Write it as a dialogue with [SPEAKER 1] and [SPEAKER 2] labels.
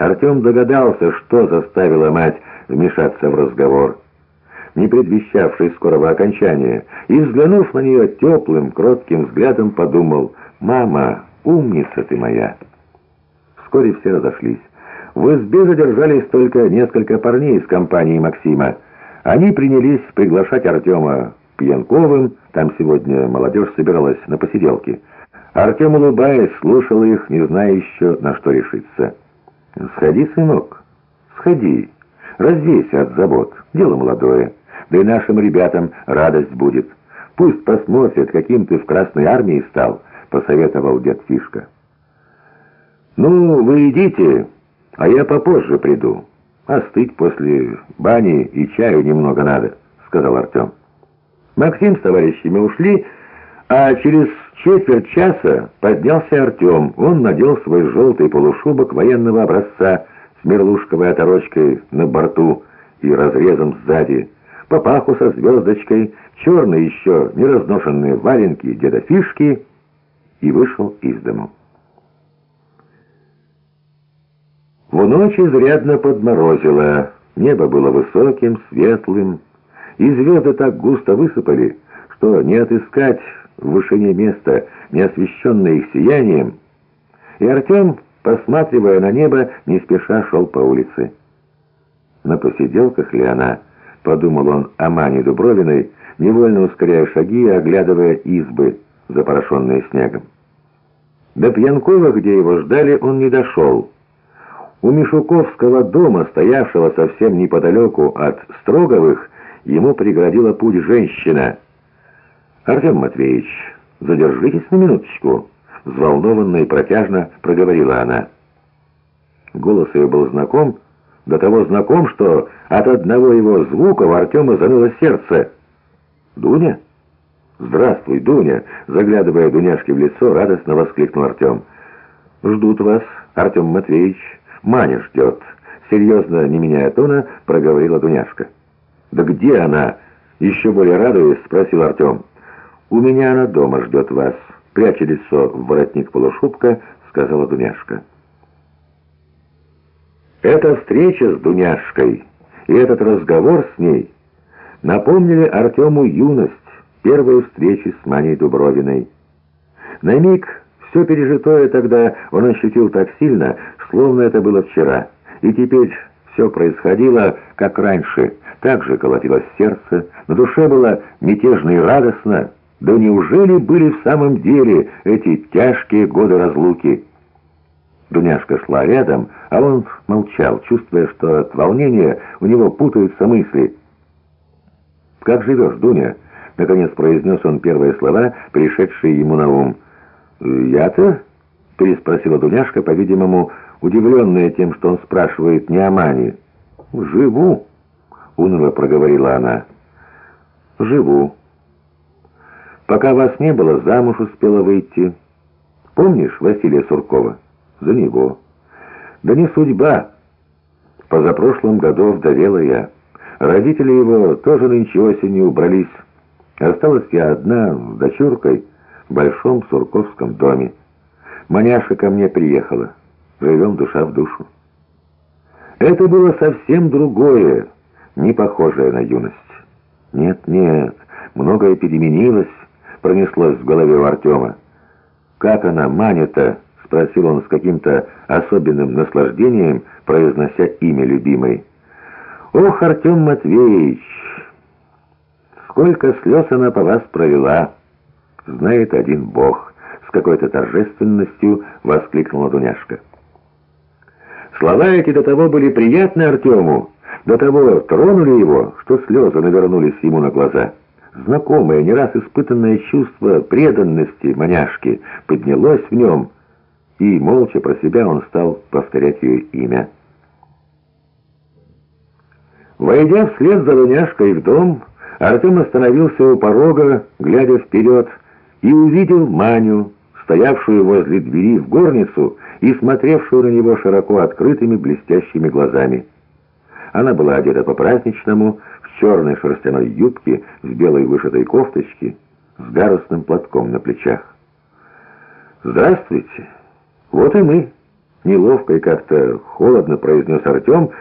[SPEAKER 1] Артем догадался, что заставила мать вмешаться в разговор, не предвещавший скорого окончания, и, взглянув на нее теплым, кротким взглядом, подумал «Мама, умница ты моя!» Вскоре все разошлись. В избе задержались только несколько парней из компании Максима. Они принялись приглашать Артема Пьянковым, там сегодня молодежь собиралась на посиделки. Артем, улыбаясь, слушал их, не зная еще, на что решиться. «Сходи, сынок, сходи, развейся от забот, дело молодое, да и нашим ребятам радость будет. Пусть посмотрят, каким ты в Красной Армии стал», — посоветовал дед Фишка. «Ну, вы идите, а я попозже приду. Остыть после бани и чаю немного надо», — сказал Артем. Максим с товарищами ушли, а через четверть часа поднялся Артем. Он надел свой желтый полушубок военного образца с мерлушковой оторочкой на борту и разрезом сзади, папаху со звездочкой, черные еще неразношенные валенки деда Фишки и вышел из дому. В ночь изрядно подморозило, небо было высоким, светлым, и звезды так густо высыпали, что не отыскать в вышине места, не освещенное их сиянием, и Артем, посматривая на небо, не спеша шел по улице. На посиделках ли она, подумал он о Мане Дубровиной, невольно ускоряя шаги и оглядывая избы, запорошенные снегом. До Пьянкова, где его ждали, он не дошел. У Мишуковского дома, стоявшего совсем неподалеку от Строговых, ему преградила путь женщина. «Артем Матвеевич, задержитесь на минуточку», — взволнованно и протяжно проговорила она. Голос ее был знаком, до того знаком, что от одного его звука у Артема заныло сердце. «Дуня?» «Здравствуй, Дуня!» Заглядывая Дуняшке в лицо, радостно воскликнул Артем. «Ждут вас, Артем Матвеевич. Маня ждет». Серьезно, не меняя тона, проговорила Дуняшка. «Да где она?» Еще более радуясь, спросил Артем. «У меня она дома ждет вас», — пряча лицо в воротник полушубка, сказала Дуняшка. Эта встреча с Дуняшкой и этот разговор с ней напомнили Артему юность, первой встречи с Маней Дубровиной. На миг все пережитое тогда он ощутил так сильно, словно это было вчера, и теперь все происходило, как раньше — так же колотилось сердце, на душе было мятежно и радостно. Да неужели были в самом деле эти тяжкие годы разлуки? Дуняшка шла рядом, а он молчал, чувствуя, что от волнения у него путаются мысли. «Как живешь, Дуня?» — наконец произнес он первые слова, пришедшие ему на ум. «Я-то?» — переспросила Дуняшка, по-видимому, удивленная тем, что он спрашивает не о Мане. «Живу» уныло проговорила она. «Живу. Пока вас не было, замуж успела выйти. Помнишь Василия Суркова? За него. Да не судьба. Позапрошлом году вдовела я. Родители его тоже нынче осенью убрались. Осталась я одна с дочуркой в большом сурковском доме. Маняша ко мне приехала. Живем душа в душу. Это было совсем другое не похожая на юность. Нет, нет, многое переменилось, пронеслось в голове у Артема. «Как она, Маня-то?» — спросил он с каким-то особенным наслаждением, произнося имя любимой. «Ох, Артем Матвеевич, сколько слез она по вас провела!» «Знает один Бог!» — с какой-то торжественностью воскликнула Дуняшка. Слова эти до того были приятны Артему, до того тронули его, что слезы навернулись ему на глаза. Знакомое, не раз испытанное чувство преданности маняшки поднялось в нем, и, молча про себя, он стал повторять ее имя. Войдя вслед за Дуняшкой в дом, Артем остановился у порога, глядя вперед, и увидел Маню, стоявшую возле двери в горницу и смотревшую на него широко открытыми блестящими глазами. Она была одета по-праздничному, черной шерстяной юбке, с белой вышитой кофточке, с гарусным платком на плечах. «Здравствуйте! Вот и мы!» Неловко и как-то холодно произнес Артем,